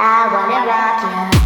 I wanna rock you.